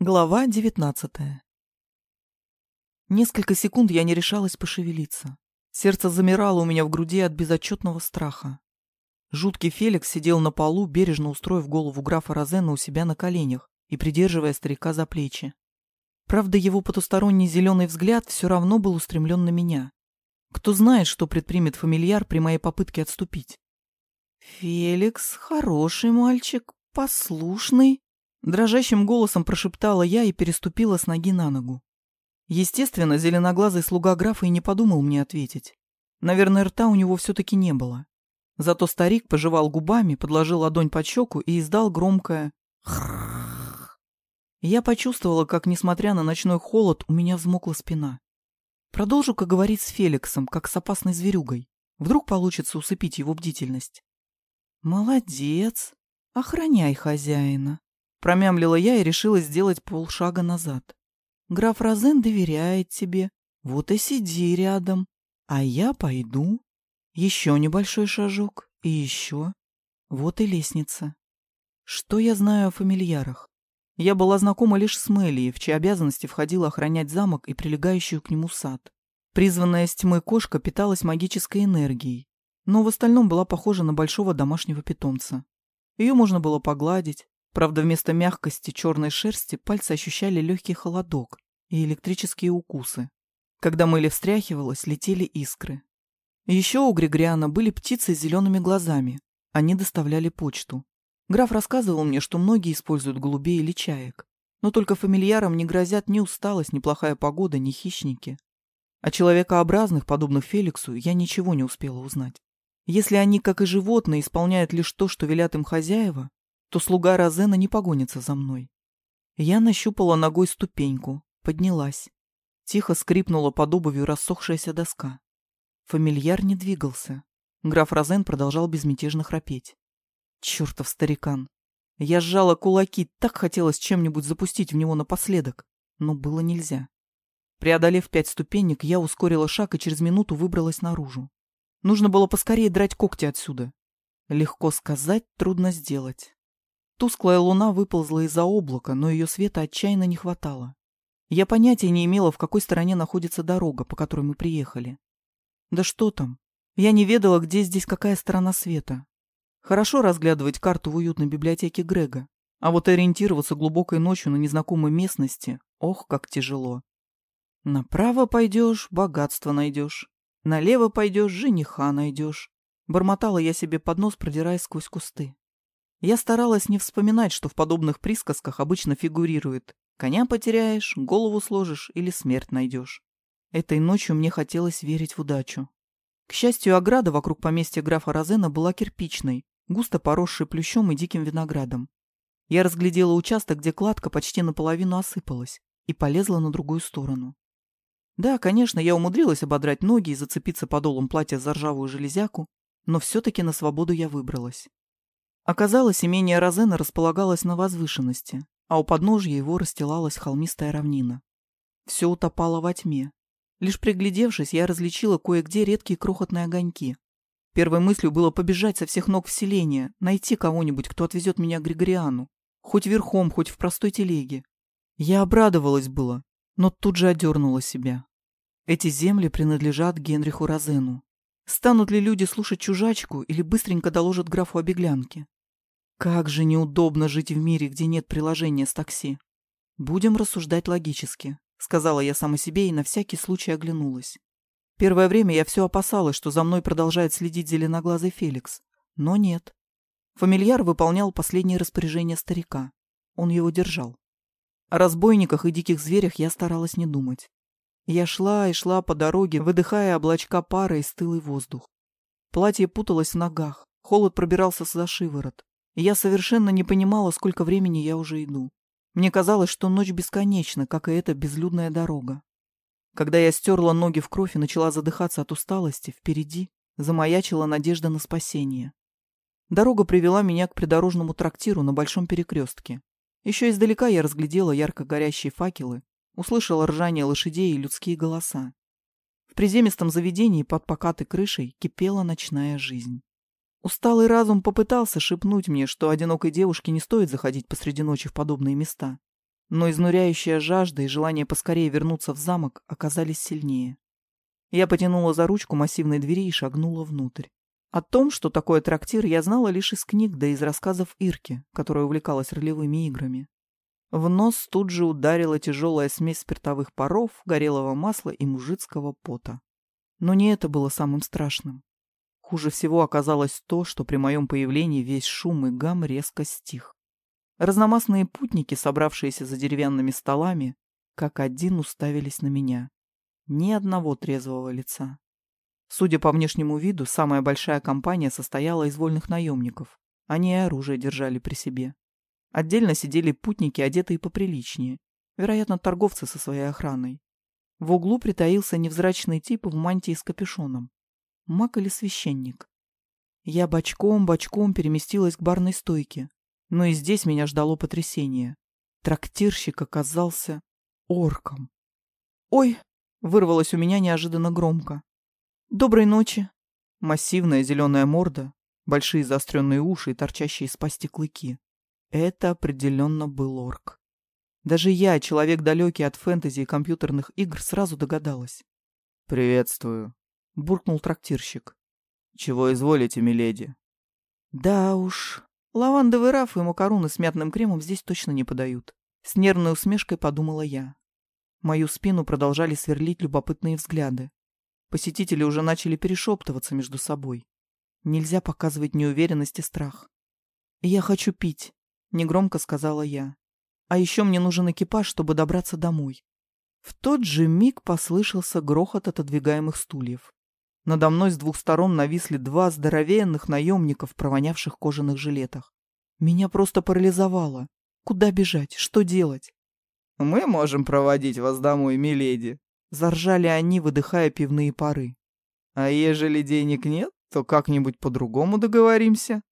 Глава девятнадцатая Несколько секунд я не решалась пошевелиться. Сердце замирало у меня в груди от безотчетного страха. Жуткий Феликс сидел на полу, бережно устроив голову графа Розена у себя на коленях и придерживая старика за плечи. Правда, его потусторонний зеленый взгляд все равно был устремлен на меня. Кто знает, что предпримет фамильяр при моей попытке отступить. «Феликс — хороший мальчик, послушный», — дрожащим голосом прошептала я и переступила с ноги на ногу. Естественно, зеленоглазый слуга графа и не подумал мне ответить. Наверное, рта у него все-таки не было. Зато старик пожевал губами, подложил ладонь под щеку и издал громкое Я почувствовала, как, несмотря на ночной холод, у меня взмокла спина. Продолжу-ка говорить с Феликсом, как с опасной зверюгой. Вдруг получится усыпить его бдительность. «Молодец! Охраняй хозяина!» Промямлила я и решила сделать полшага назад. Граф Розен доверяет тебе. Вот и сиди рядом. А я пойду. Еще небольшой шажок. И еще. Вот и лестница. Что я знаю о фамильярах? Я была знакома лишь с Мелией, в чьи обязанности входило охранять замок и прилегающую к нему сад. Призванная с тьмы кошка питалась магической энергией, но в остальном была похожа на большого домашнего питомца. Ее можно было погладить, Правда, вместо мягкости черной шерсти пальцы ощущали легкий холодок и электрические укусы. Когда Мэли встряхивалась, летели искры. Еще у Григориана были птицы с зелеными глазами. Они доставляли почту. Граф рассказывал мне, что многие используют голубей или чаек. Но только фамильярам не грозят ни усталость, ни плохая погода, ни хищники. О человекообразных, подобных Феликсу, я ничего не успела узнать. Если они, как и животные, исполняют лишь то, что велят им хозяева, то слуга Розена не погонится за мной. Я нащупала ногой ступеньку, поднялась. Тихо скрипнула под обувью рассохшаяся доска. Фамильяр не двигался. Граф Розен продолжал безмятежно храпеть. Чертов старикан! Я сжала кулаки, так хотелось чем-нибудь запустить в него напоследок, но было нельзя. Преодолев пять ступенек, я ускорила шаг и через минуту выбралась наружу. Нужно было поскорее драть когти отсюда. Легко сказать, трудно сделать. Тусклая луна выползла из-за облака, но ее света отчаянно не хватало. Я понятия не имела, в какой стороне находится дорога, по которой мы приехали. Да что там? Я не ведала, где здесь какая сторона света. Хорошо разглядывать карту в уютной библиотеке Грега, а вот ориентироваться глубокой ночью на незнакомой местности, ох, как тяжело. Направо пойдешь, богатство найдешь. Налево пойдешь, жениха найдешь. Бормотала я себе под нос, продираясь сквозь кусты. Я старалась не вспоминать, что в подобных присказках обычно фигурирует «коня потеряешь, голову сложишь или смерть найдешь». Этой ночью мне хотелось верить в удачу. К счастью, ограда вокруг поместья графа Розена была кирпичной, густо поросшей плющом и диким виноградом. Я разглядела участок, где кладка почти наполовину осыпалась, и полезла на другую сторону. Да, конечно, я умудрилась ободрать ноги и зацепиться подолом платья за ржавую железяку, но все-таки на свободу я выбралась. Оказалось, имение Розена располагалось на возвышенности, а у подножья его расстилалась холмистая равнина. Все утопало во тьме. Лишь приглядевшись, я различила кое-где редкие крохотные огоньки. Первой мыслью было побежать со всех ног в селение, найти кого-нибудь, кто отвезет меня к Григориану. Хоть верхом, хоть в простой телеге. Я обрадовалась было, но тут же одернула себя. Эти земли принадлежат Генриху Розену. Станут ли люди слушать чужачку или быстренько доложат графу о беглянке? Как же неудобно жить в мире, где нет приложения с такси. Будем рассуждать логически, сказала я сама себе и на всякий случай оглянулась. Первое время я все опасалась, что за мной продолжает следить зеленоглазый Феликс. Но нет. Фамильяр выполнял последнее распоряжение старика. Он его держал. О разбойниках и диких зверях я старалась не думать. Я шла и шла по дороге, выдыхая облачка пара и стылый воздух. Платье путалось в ногах, холод пробирался за шиворот я совершенно не понимала, сколько времени я уже иду. Мне казалось, что ночь бесконечна, как и эта безлюдная дорога. Когда я стерла ноги в кровь и начала задыхаться от усталости, впереди замаячила надежда на спасение. Дорога привела меня к придорожному трактиру на большом перекрестке. Еще издалека я разглядела ярко горящие факелы, услышала ржание лошадей и людские голоса. В приземистом заведении под покатой крышей кипела ночная жизнь. Усталый разум попытался шепнуть мне, что одинокой девушке не стоит заходить посреди ночи в подобные места. но изнуряющая жажда и желание поскорее вернуться в замок оказались сильнее. Я потянула за ручку массивной двери и шагнула внутрь. О том, что такое трактир, я знала лишь из книг да из рассказов Ирки, которая увлекалась ролевыми играми. В нос тут же ударила тяжелая смесь спиртовых паров, горелого масла и мужицкого пота. Но не это было самым страшным. Хуже всего оказалось то, что при моем появлении весь шум и гам резко стих. Разномастные путники, собравшиеся за деревянными столами, как один уставились на меня. Ни одного трезвого лица. Судя по внешнему виду, самая большая компания состояла из вольных наемников. Они и оружие держали при себе. Отдельно сидели путники, одетые поприличнее. Вероятно, торговцы со своей охраной. В углу притаился невзрачный тип в мантии с капюшоном. Маг или священник. Я бочком-бочком переместилась к барной стойке. Но и здесь меня ждало потрясение. Трактирщик оказался орком. «Ой!» — вырвалось у меня неожиданно громко. «Доброй ночи!» Массивная зеленая морда, большие заостренные уши и торчащие из пасти клыки. Это определенно был орк. Даже я, человек далекий от фэнтези и компьютерных игр, сразу догадалась. «Приветствую», — буркнул трактирщик. «Чего изволите, миледи?» «Да уж, лавандовый раф и макароны с мятным кремом здесь точно не подают». С нервной усмешкой подумала я. Мою спину продолжали сверлить любопытные взгляды. Посетители уже начали перешептываться между собой. Нельзя показывать неуверенность и страх. «Я хочу пить», негромко сказала я. А еще мне нужен экипаж, чтобы добраться домой. В тот же миг послышался грохот отодвигаемых стульев. Надо мной с двух сторон нависли два здоровенных наемника в провонявших кожаных жилетах. Меня просто парализовало. Куда бежать? Что делать? «Мы можем проводить вас домой, миледи», — заржали они, выдыхая пивные пары. «А ежели денег нет, то как-нибудь по-другому договоримся».